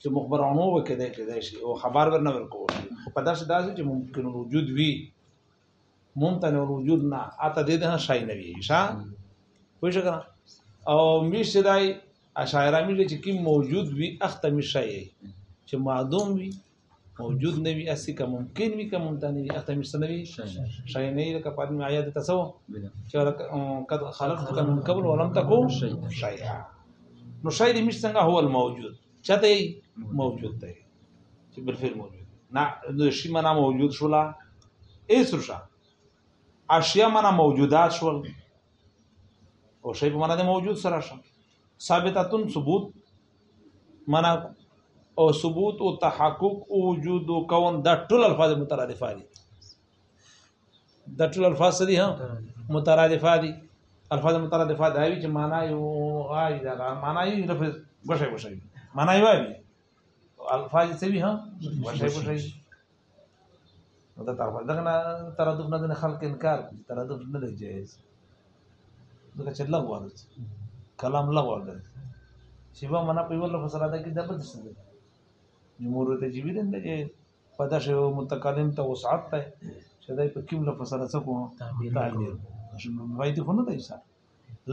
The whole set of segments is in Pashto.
چې مخبرانو وکړي دی کې دی شي او خبر ورنه ورکو په داسې داسې چې ممکن وجود وي ممتن وجود نه اته دې نه شای نه وي شا پوه شو کنه او میش دای اشاعره میش چې کی موجود وي اخته میش شای چې معدوم وي موجود نه وي اسی که ممکن وي که ممتنع وي اته مشته نه وي شي نه لکه په دې آیات ته څو چې قد خلقتك من قبل ولم تكن شيئا نو شي دې مشته څنګه هو الموجود چته موجود دی چې بل فعل موجود نه نو شي معنا موجود شولا ایس رشا اشیاء معنا موجودات شول او شی په معنا د موجود سره شو ثابتاتن ثبوت منع او ثبوت او تحقق او وجود او کون دا ټول الفاظ مترادفه دي دا ټول الفاظ دي ها مترادفه دي الفاظ مترادفه دا وی چې معنا یو آی دا معنا یو لفظ غشي غشي معنا یو وی الفاظ څه وی ها غشي غشي نو دا تر دغه نه ترادف نه د خلک انکار کوي ترادف نه دی جایز ځکه چې لغوه ده کلام لغوه ده چې به معنا په یو لفظ سره ده کې د بل څه ده جمهور ته جیوی ده نه جایز په دا شی متکلم ته وسعت ده چې دا په کوم لفظ سره څه کوم تعبیر چې موبایل ته نه دی سره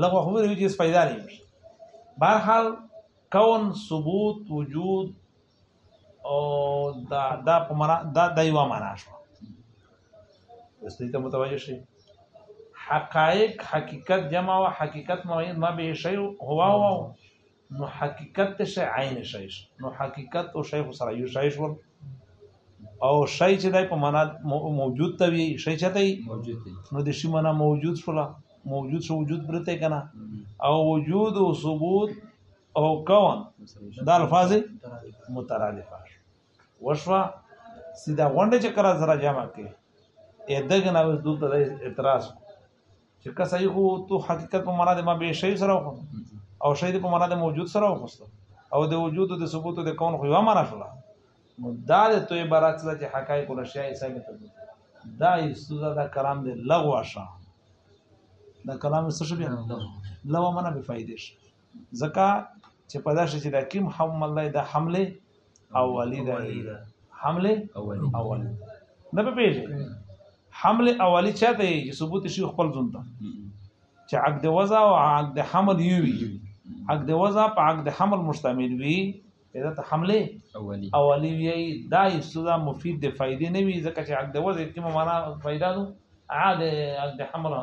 لغوه خبره وي چې پیدا نه بهرحال کون ثبوت وجود او دا دا په معنا دا د یو معنا شو دستې ته متوجه شي حقائق حقیقت جمع او حقیقت معین ما به شی هوا او نو حقیقت ته شی عین شی نو حقیقت او شی سره یو شی شو او شی چې دای په معنا موجود ته وی شی چې ته موجود دی نو د شی معنا موجود شولا موجود شو وجود پرته کنه او وجود او ثبوت او کون دا الفاظ مترادفه وشوا سیدا غونډه چې کرا زرا جمع کې اې دغه نو دلته اعتراض چې که صحیح وو تو حقیقت په معنا د ما به شی سره وو او شی په معنا د موجود سره وو او د وجود د ثبوت د کون خو یو معنا شولا نو دا د توې برات سره چې حقایق له شی ثابت دي دا استوزا دا کلام دی لغوا شه دا کلام څه شو بیا لغوا معنا به فائدې شي ځکه چې په داسې چې دا کوم حمل دی دا حمله اولی ده حمله اولی نه په پیژې حمله اولی چاته یې چې ثبوت شي خپل ځون ته چې عقد وضع او عقد حمل یو وي عقد وضع په عقد حمل مشتمل وي دا ته حمله اولی اولی وی دا استدا مفید د فائدې نه وي ځکه چې عقد وضع کومه معنا فائدہ ده عاد عقد حمل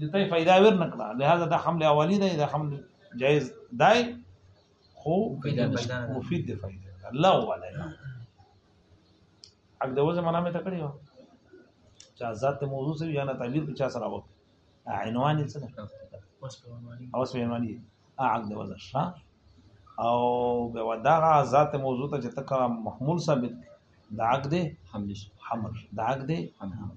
د ته فائدہ ور نکړه لہذا دا حمل اولی دی دا حمل جائز دی خو مفید دی فائدہ الله ولا اګ د وزه منامه ته کړی و چې ذات موضوع سره یا نه تعبیر په چا سره وکړ عنوان یې څه نه او سپه عنوان یې اګ د وزه شا او به ودا ذات موضوع ته چې تک محمول ثابت دا اګ دې حمل حمل دا اګ دې حمل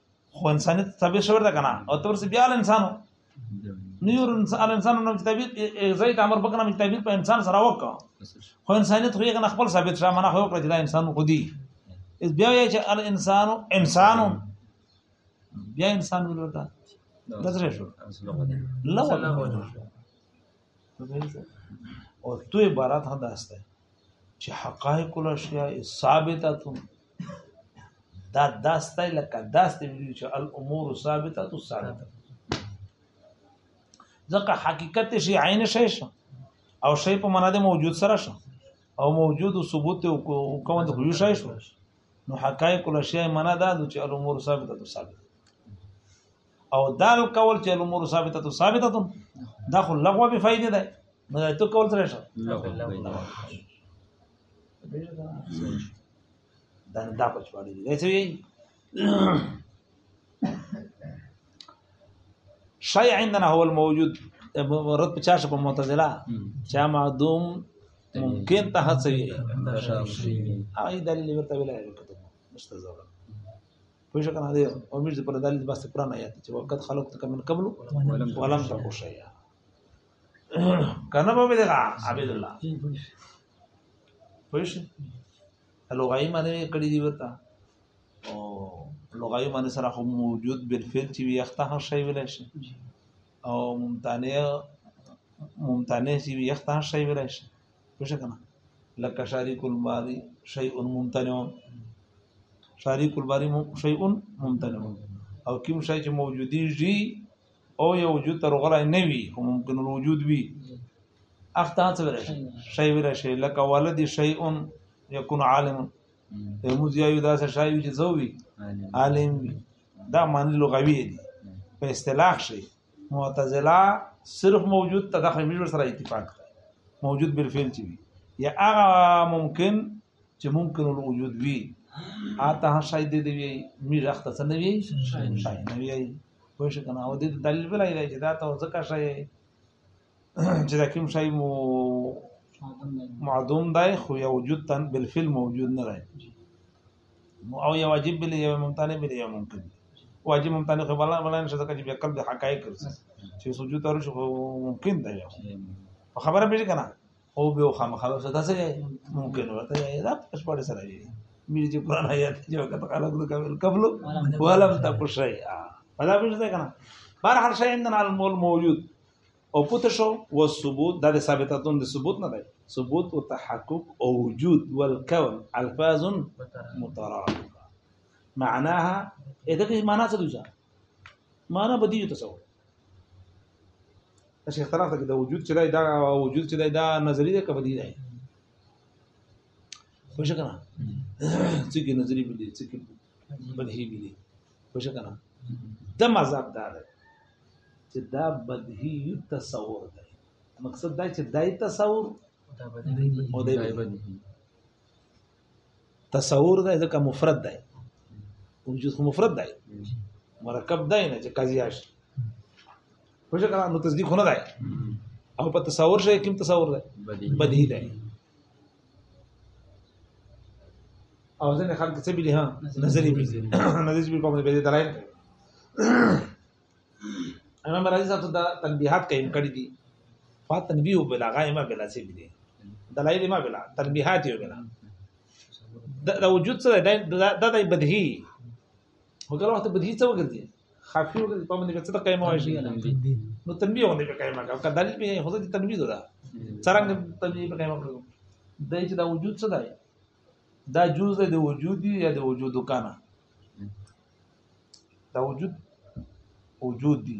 خو انسانیت تابع شوی ده کنه او تور سی بیا انسانو نور انسان انسان نو تابع زید امر بکنه مې تابع په انسان سره وکړه خو انسانیت خو یې کنه خپل ثابت شوه منه خو کړی دا انسان خو دی اس بیا یې چې ال انسان انسان بیا انسان ولرته دزره شو لا ولا او تو عبارت هم داسته چې حقائق الاشیاء ثابتاتون دا داسته لکه داسته ویل چې الامور ثابته تو ثابته ځکه حقیقت شي عین شي شو او شی په معنا د موجود سره شو او موجود او ثبوت او کوم د خو شی شو نو حقایق الاشیاء معنا دا چې الامور ثابته تو ثابته او دال کول چې الامور ثابته تو ثابته تو دا خو لغوه به فائدې ده نو ته کول ترې شه لغوه دا دا پچ پاړي دي څه وی شای عندنا هو الموجود رد پچاش په معتزله چا معدوم ممکن ته هڅوي هغه دلیل ورته ویل کېږي مستزور پوه شو کنه دی او موږ په دلیل بس قرآن آیات چې وقت خلق تک من قبل ولم تکو شیئا کنه به به دا عبد الله پوه شو لغوي معنی کړی دی ورته او لغوي معنی سره خو موجود بالفعل چې وي اخته هر شی ویل شي او ممتنع ممتنع چې وي اخته هر شی ویل شي پوښه کنه لکه شریک الباری شیء ممتنع شریک الباری شیء ممتنع او کوم شی چې موجودی جی او یو وجود تر غره نه وي خو ممکن الوجود وي اخته څه ویل شي شی ویل شي لکه ولدی شیء یکون عالم موږ یو داسې شی چې زوی عالم دا معنی لغوی دی په اصطلاح شي معتزله صرف موجود ته د خمیج سره اتفاق موجود بالفعل چی یا هغه ممکن چې ممکن الوجود وي اته شاید دی وی می رخت څه نه وی شاید نه وی پوه شو کنه او د دلیل بل دی چې دا ته ځکه شای چې دا کوم شی مو معدوم دی خو یو وجود تن بالفعل موجود نه دی او یو واجب بل یو ممتنع بل یو ممکن واجب ممتنع خو بلا بلا نشته چې بیا کله د حقایق ورسې چې سوجود تر شو ممکن دی په خبره پیژ کنه او به خام خبر څه داسې ممکن ورته دا پس پړې سره دی مې چې قرآن آیات چې وخت خلق د کامل قبل ولم تکو شیئا فلا پیژ ده کنه بهر هر شی عندنا المول موجود او پته شو و ثبوت دا د ثابتاتون د ثبوت نه دی ثبوت او تحقق او وجود والكون الفاظ مترادفه معناها اذا کې معنا څه دی معنا بدی ته څه اسی اختلاف ته د وجود چې دی دا وجود چې دی دا نظری دی کبدی دی خوښ کنه څه کې نظری بلی څه کې بدی بلی خوش کنه د مذهب دا دی چې دا بدهي تصور دی مقصد دا چې دای تصور او دای بدهي تصور دا ځکه مفرد دی وجود خو مفرد دی مرکب دی نه چې قضیه اش خوش کنه نو تصدیق نه دی او په تصور شي کوم تصور دی بدهي دی او ځنه خلک څه بلی ها نظری بلی نظری بلی کوم به دلایل امام رازی صاحب ته تنبیحات کایم کړی دي فات تنبیه بلا غایمه بلا څه بلی دلایل ما بلا تنبیحات یو بلا د وجود سره د د بدهي هغه وخت بدهي څه وګرځي خفي او په باندې څه ته قائم وایي نو تنبیه باندې په قائم کړه که دلیل به هو دې تنبیه ده څنګه تنبیه په قائم کړو د چې دا وجود څه دی دا جز دی د وجود یا د وجود کنه دا وجود وجود دی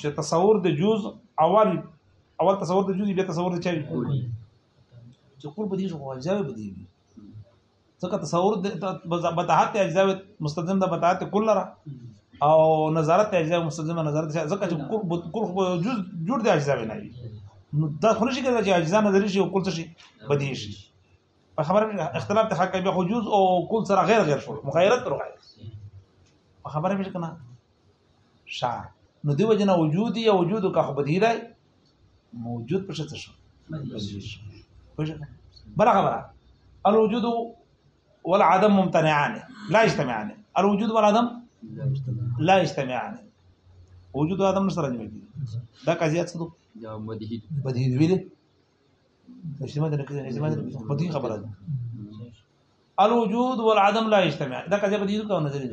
چې تصور د جز اول اول تصور د جز بیا تصور د چا وي چې کول به دي شو اجزا به دي ځکه تصور د بتاحت اجزا مستلزم د بتاحت کل را او نظارت اجزا مستلزم نظارت ځکه چې کول خو جز جوړ د اجزا نه وي نو دا خو نشي کېدای چې اجزا نظر شي او کول شي بدی شي په خبره اختلاف د حق بیا خو جز او کول سره غیر غیر شو مغایرت پر غیر په خبره مې کنه شار نو دی وجنه وجود یا وجود کا خو بدی راي موجود په شته شو بل خبره الوجود والعدم ممتنعان لا يجتمعان الوجود والعدم لا يجتمعان وجود عدم سره جمع دي دا قضيه څه ده بدیهی ویل اجتماع د نکړي اجتماع د خپدي خبره ده الوجود والعدم لا اجتماع دا کله بدیل کو نه دی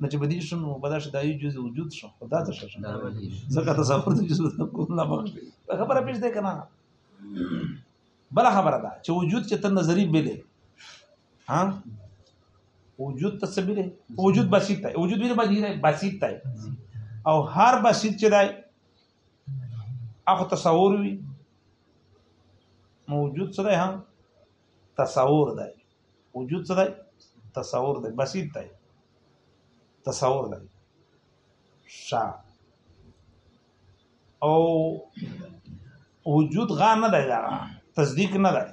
نو چې بدیل شون بدل شي دایو جز وجود شو خدا ته شو ځکه تصور د جز کوم نه مخ خبره پیښ ده کنه بل خبره ده چې وجود چې تر نظری بلې ها وجود ته څه بلې وجود بسيط دی وجود ویره باندې بسيط دی او هر بسيط چې دی اخو تصور وی موجود څه دی هم تصور دی وجود څه دی تصور دی بسيط دی تصور دی شا او وجود غا نه دی دا تصدیق نه دی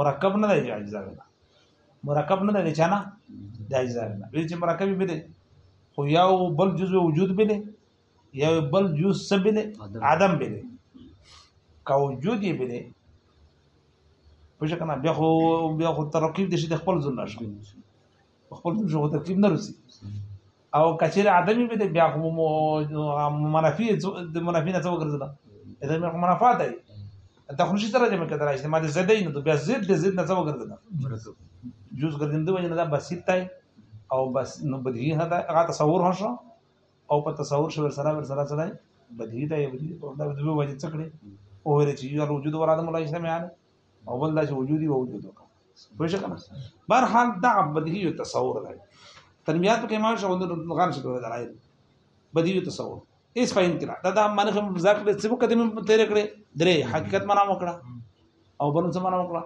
مرکب نه دی اجزا نه مرکب نه دی چانه د اجزا نه وی چې مرکب به دی خو یو بل جزء وجود به دی یو بل جز څه بلی عدم بلی که وجود یې بلی پوه شو که نه بیا خو بیا خو ترکیب دې شي د خپل ځون راشي خپل ځون شو ترکیب نه رسي او کچېره عدمي به دې بیا خو منفي د منفي نه څه وګرځېده دا مې خو منافع دی دا خو نشي سره جمع کېدای چې ما دې زده نه بیا زید دې زید نه څه وګرځېده جز ګرځېدو وجه نه دا بسیط دی او بس نو بدیهی نه دا هغه تصور هم شو او په تصور شو ورسره ورسره څه دی بدلی دی یو دی په دا د دوه وجه څه کړي او ورې چې یو وجود ور ادم الله اسلام یاله او بل دا چې وجود او وجود وکړه پوه شو کنه بهر حال دا بدلی یو تصور دی تنبیات کې ما شو د غان شته د راي بدلی یو تصور اس فاین کړه دا دا معنی کوم ځکه د څه قدم تیر کړي درې حقیقت معنا وکړه او بل څه معنا وکړه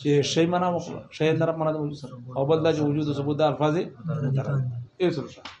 چې شی معنا وکړه شی نرم معنا د وجود سره او بل دا چې وجود ثبوت د الفاظ یې سره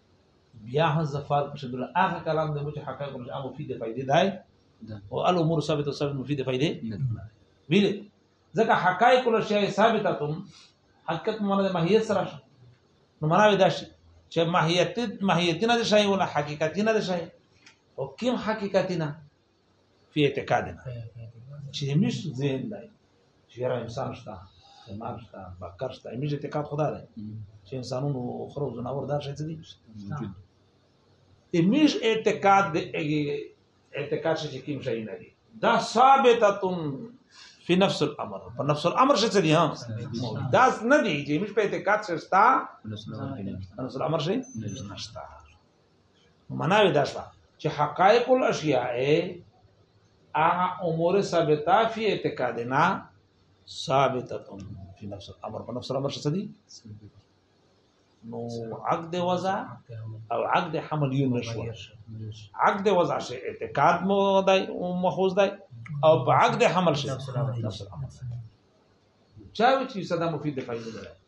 بیا هم زفار په شبر هغه کلام د مچ حقایق مش امو فی د فائدې دای او ال امور ثابت او ثابت مفید فائدې ویل ځکه حقایق له شی ثابته تم حقیقت مونږ د ماهیت سره شو نو مراوی دا شي چې ماهیت ماهیت نه شي ولا حقیقت نه شي او کوم حقیقت نه فی اعتقاد چې مش زین دی چې یاره انسان شته امام شته بکر شته مش اعتقاد خدا دی چې انسانونو خرو زناور دار شته دي مش اعتقاد اعتقاد چې کوم شي نه دی دا ثابته فی نفس الامر په نفس الامر شې څه دي ها دا نه دي چې مش په اعتقاد شته نفس الامر شې نشته مناوی دا شوه چې حقائق الاشیاء هغه امور ثابته فی اعتقادنا ثابته فی نفس الامر په نفس الامر څه دي نو عقد وضع او عقد حمل یو نشو عقد وضع شي اعتقاد مو دای مخوز دای او په عقد حمل شي نفس الامر چا چې صدا مفید دی فائدې ده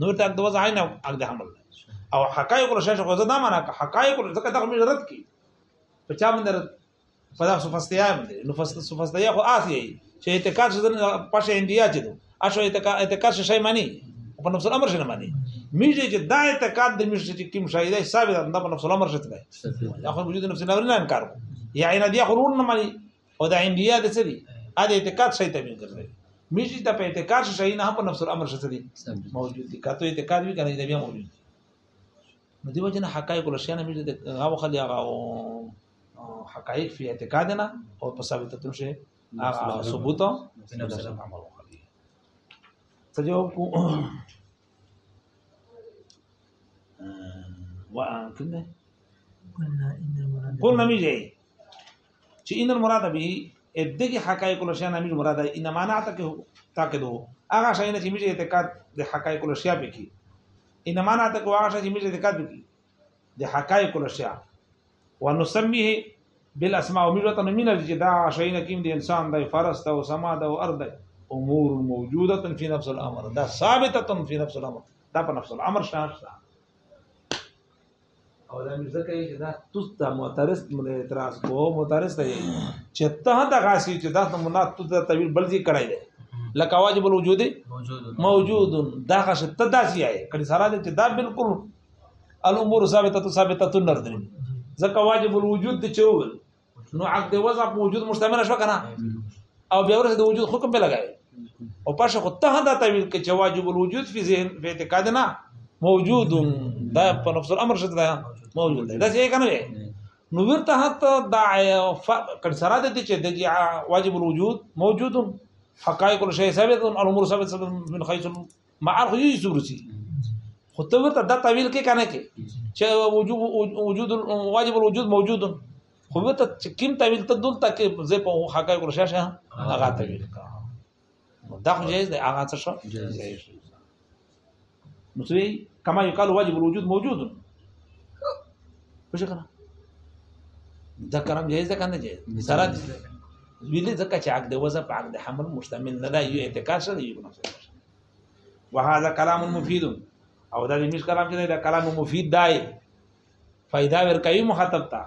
نو ته د وضع عین او عقد حمل او حقایق له شاشه غوځه دا معنا حقایق له ځکه دغه مجرد کی په چا باندې رد په دغه سفستیا باندې نو فست سفستیا خو آسی چې اعتقاد شته پښه انډیا چې دو اشو اعتقاد اعتقاد شې معنی په نفس الامر شنه معنی میږي چې دا اعتقاد د میږي چې کوم شایده ثابت ده په نفس الامر شته دی اخر وجود نفس الامر نه انکار یا عین دی خرون نه معنی او د عندیه د څه دي ا د اعتقاد شي ته به ګرځي میږي ته په اعتقاد شي نه په نفس الامر شته دي موجود دي کاته اعتقاد وی کنه دې بیا موجود دي نو دیو جن حقایق له شي نه میږي د غو خلی هغه حقایق فی اعتقاد نه او په ثابت تر شي هغه ثبوت په نفس الامر وخلی څه جواب کو وان کنه قلنا انما قلنا ميجي چې ان المراد به ادګي حقایق الاشیاء نه مې مراد ان معنا ته کې تاکدو هغه شی نه چې مې اعتقاد د حقایق الاشیاء به کې ان معنا ته هغه شی چې مې اعتقاد به کې د حقایق الاشیاء ونسميه بالاسماء ومجرد من الجدا شی نه کې د انسان د فرس او سما د ارض امور موجوده فی نفس الامر دا ثابته فی نفس الامر دا په نفس الامر شان او دا مې ځکه چې دا توس دا معترض مونږ اعتراض کوو معترض ته یې چې ته دا غاسی چې دا مونږ نه توس دا تعبیر بل ځای کړای دی لکه واجب الوجود موجود دا غاش ته دا سی آئے کړي سره دې چې دا بالکل الامور ثابته ثابته نردري ځکه واجب الوجود چې وول نو عقد وضع په وجود مشتمل شو کنه او بیا ورسې د وجود حکم په لګای او پښه خو ته دا تعویل کې چې واجب الوجود فی ذهن فی اعتقاد نه موجود دا په نفس الامر شته دا موجود دی دا څه کنه نو ورته حتی دا کړه سره د دې چې د واجب الوجود موجود حقائق الشيء ثابت الامور ثابت من خير معار خو یې ضروري خو ته ورته دا تعویل کې کنه کې چې وجود وجود واجب الوجود موجود خو ورته چې کوم تعویل ته دلته کې زه په حقایق ورشه شه هغه تعویل کا دا خو جایز دی هغه څه شو جایز نو څه کما یقال واجب الوجود موجود پوه شو کنه دا کلام جایز ده کنه جایز سره دي ویلې ځکه چې عقد وزن په عقد حمل مشتمل نه دی یو اعتکار سره یو نفس وهذا کلام مفید او دا دې مش کلام چې دا کلام مفید دی فائدہ ور کوي مخاطب ته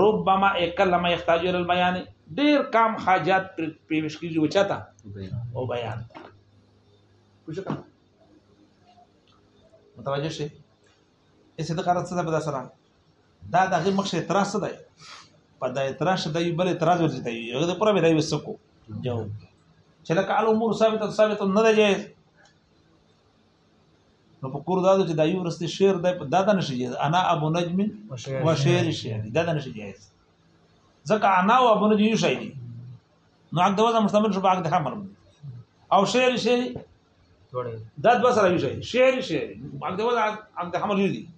ربما اکلم یحتاج الى البیان ډیر کم حاجت پر پیش کیږي او چاته او بیان پوښتنه متوجه شئ ایسه د قرار څه ده په دا سره دا د هغې مخ اعتراض څه دی په دا اعتراض شته یو بل اعتراض ورځي دی هغه د پوره به دی وسکو جو چې لکه علو امور ثابت ثابت نه دی جایز نو په کور دا چې دا یو ورسته شعر دی دا د نشي جایز انا ابو نجم و شعر شعر دا د نشي جایز ځکه انا او ابو نجم یو شی دی نو عقد وزن مستمر شو عقد حمل او شعر شعر دا دوه سره یو شي شعر شعر عقد وضع عقد حمل دي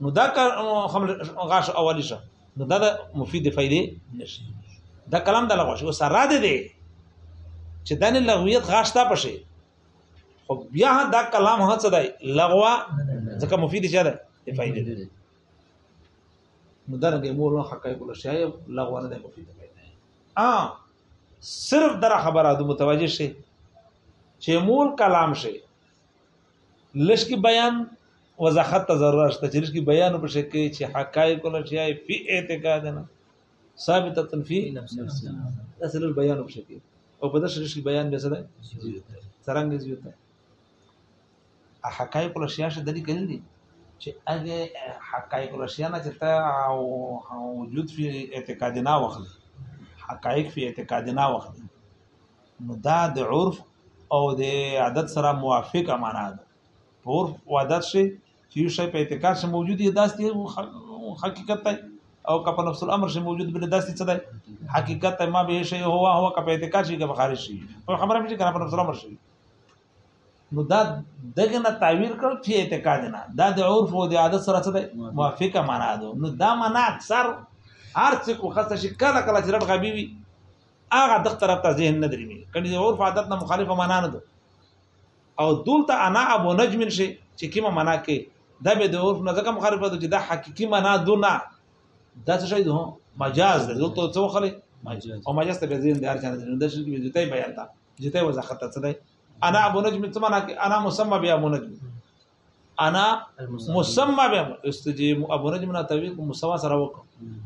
نو دا کار حمل غاش اولی شه نو دا مفید فائدې نشي دا کلام د لغوه شو سره ده دي چې دنه لغویت غاش تا پشه خو بیا دا کلام هڅه دی لغوه ځکه مفید شه ده فائدې دي نو دا رنګه مور حقایق له شایب لغوه نه مفید فائدې اه صرف در خبره د متوجه شي چې مول کلام شي لشکي بیان وضاحت ته ضرورت شته چې لشکي بیان په شي کې چې حقایق له شي فی اعتقاد نه ثابته فی نفس اصل بیان په شي کې او په داسې لشکي بیان به سره څنګه زیاته حقایق الاشیاء شه دلی کلی دي چې هغه حقایق الاشیاء نه چې تا او وجود فی اعتقادنا وخت حقایق فی اعتقادنا وخت نو دا د عرف او د عادت سره موافقه معنا ده په عرف او عادت شي چې یو شی په اعتقاد سره موجود دی داسې حقیقت دی او کپ نفس الامر شي موجود بل داسې څه دی حقیقت ما به شي هو هو کپ اعتقاد شي کپ خارج شي په خبره مې چې کنه په نفس الامر شي نو دا دغه نه تعبیر کړ چې اعتقاد نه دا د عرف او د عادت سره څه دی موافقه معنا ده نو دا معنا اکثر هر څه کو خاصه شي کله کله چې رټ غبي وي هغه د طرف ته ذهن نه درمي کله د عرف عادت نه مخالفه معنا نه ده او دولته انا ابو نجم شي چې کیمه معنا کې دا به د عرف نه ځکه مخالفه ده چې دا حقيقي معنا ده نه دا څه شي ده مجاز ده دلته څه وخلې مجاز او مجاز ته به ذهن د هر چا نه ده نو د شرک به بیان ده جته وضاحت څه دی انا ابو نجم څه معنا کې انا مسمى بیا ابو نجم انا مسمى بیا استجیب ابو نجم نه توی کو مسوا سره وک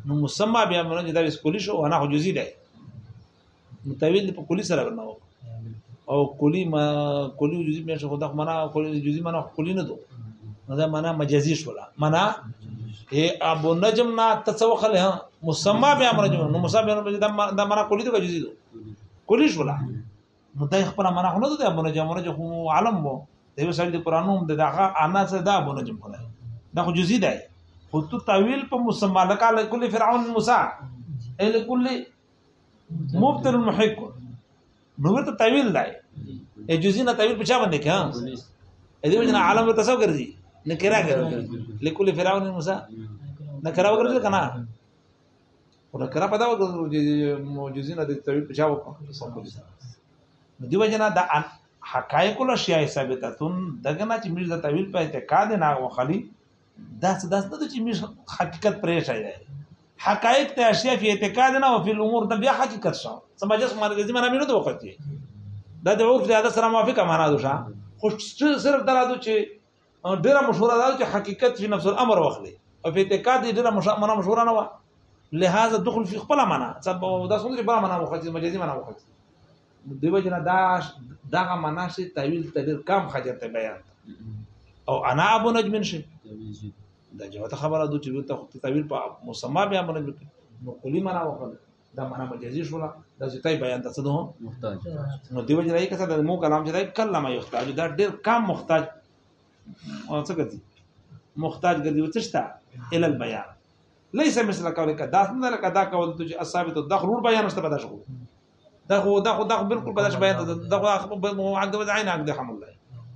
نو مسمى بیا ابو نجم دا وس کولی شو انا حجوزی دی متویل په کولی سره ورنه وک او کولی ما کولی جزئی مې شو خدا معنا کولی جزئی معنا کولی نه دو دا معنا مجازي شو لا معنا اے ابو نجم نا تسوخل ها مسمى بیا ابو نجم نو مسمى بیا ابو نجم دا معنا کولی دو جزئی دو کولی شو لا نو دا خپل معنا خو نه ده ابو نجم ورجه خو عالم وو د یو سړي د قرانوم د دغه انا څه دا ابو نجم خدای دا خو جزئی دی خو تو تعویل په مسما لك على كل فرعون موسی ال كل مبتل محق نو ته تعویل دی ای جزئی نه تعویل په چا باندې کې ها دې وجنه عالم ته څو ګرځي نکرا ګرځي لكل فرعون موسی نکرا وګرځي کنه خو نه کړه په دا وګورو چې معجزین د توی په چا وکړه نو دی وجنا د حقایق له شیاء ثابتتون دغه نه چې میر د تویل په اعتقاد نه وخلی دا څه داس نه چې میر حقیقت پرې شای دی حقایق ته اشیاء فی اعتقاد نه او فی الامور د بیا حقیقت شو سمجه سم مرګ دې معنی مینو ته وخت دا د عرف د سره موافقه معنا ده خو صرف دا راځو چې ډیره مشوره ده چې حقیقت فی نفس الامر واخلي او په اعتقاد دې ډیره مشوره مشوره نه و لهدا دخل فی خپل معنا دا څومره بل معنا وخت مجازي معنا وخت دی وجنه دا دغه معنا چې تعویل تدیر کم خجرته بیان او انا ابو نجم شي دا جوته خبره دوی چې تعویل په مسما بیا منجم نو کلی معنا وخت دا معنا مجازي شولا دا چې تای بیان تاسو دوه محتاج نو دیو جنای کسه د مو کلام چې دا کلمه یحتاج دا ډیر کم محتاج او څه کوي محتاج ګرځي وڅشتا ال البيان ليس مثل قولك دا څنګه لکه دا کول چې اصابت الدخل ور بیان مست بداش کو دا خو دا خو دا خو بالکل بداش بیان دا خو عقد بد عین عقد حمل الله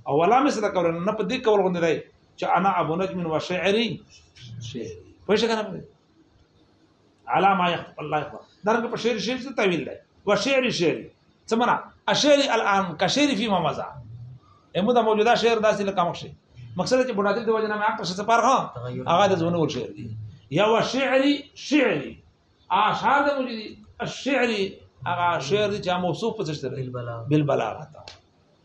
او ولا مثل قول نه په دې کول غوندې دی چې انا ابو نجم وشعري شعري پوه شئ کنه علامه يخطب الله يخطب درنګ په شعر شعر څه تعویل دی و شعر شعر څه معنا اشعر الان کشعر فی ممزا امو دا موجوده شعر داسې لکه مخ شي مقصد چې بنادل دی وجنه مې اکثر څه پر ها هغه د زونه ول شعر دی یا و شعر شعر اشعار د موجودي الشعر هغه شعر چې موصوف په څه بالبلاغه بالبلاغه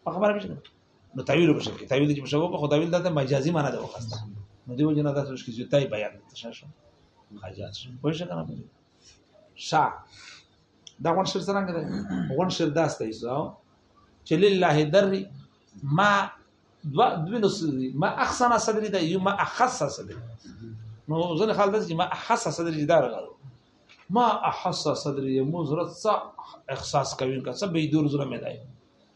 په خبره مشه نو تعویل په شکل تعویل چې په شکل په خدای دلته مجازي معنی ده وخت نو دیو جنا تاسو کې چې تای بیان تشه شو حاجات شو په شکل نه شا دا غون شر څنګه ده غون شر داسته ایسو چې لله در ما دو دوی نو ما احسن صدري ده یو ما اخص صدري نو ځنه خال داسې ما احسس صدري دار غلو ما احسس صدري مو زړه څه احساس کوي که څه به دور زړه مې دی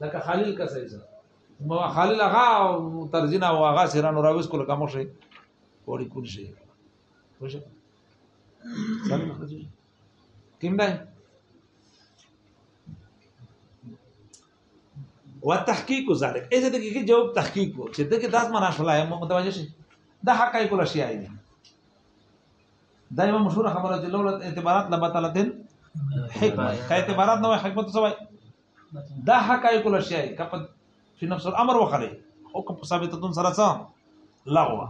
لکه خلیل کسای سره ما خلیل هغه ترجینا او هغه سیرانو راوس کول کوم شي وړي کول شي خوش سلام خدای کیم دی وتحقیق ذلک اې دې کې جواب تحقیق کو چې دغه داس معنا شولای مو متوجه شي دا حقایق الاشیاء دي دا یو مشهور خبره چې لولا اعتبارات لبطلت حکمه کا اعتبارات نو حکمت سوای دا حقایق الاشیاء کپ فی نفس الامر وخره حکم ثابتتون سره سره لغوا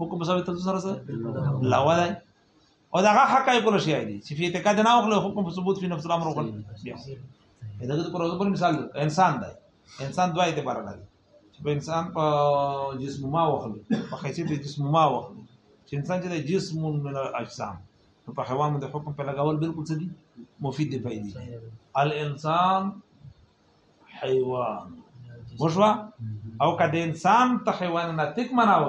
حکم ثابتتون سره سره لغوا دی او دا حقایق الاشیاء دي چې فی اعتقاد نه وخره حکم ثبوت فی نفس الامر وخره دغه پر مثال انسان دی انسان دوه اعتبار لري چې په انسان په جسم ما وخل په حیثیت د جسم ما وخل چې انسان چې د جسم من الاجسام په حیوان د حکم په لګاول بالکل څه دي مفید دی پیدا الانسان حیوان وشوا او کده انسان ته حیوان نه تک مناو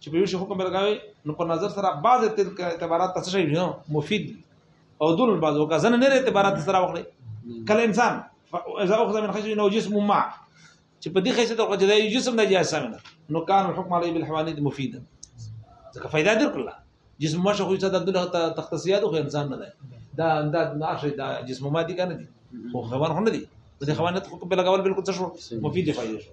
چې په یو شي حکم لګاوي نو په نظر سره بعض تلک اعتبارات څه شي نو مفید او دل بعض او کزن نه اعتبارات سره وکړي کله انسان اذا اخذ من خشب نو جسم ما چې په دې خشب ته چې د جسم د جاسه منه نو کان الحكم عليه بالحوانيت مفيدا ځکه فائدہ در کړل جسم ما شخو ته د دل تختصيات خو انسان نه ده دا دا ناشه دا جسم ما دي کنه دي خو خوان خو نه دي د خوانت خو په لګول بالکل څه شو مفید فائدہ شو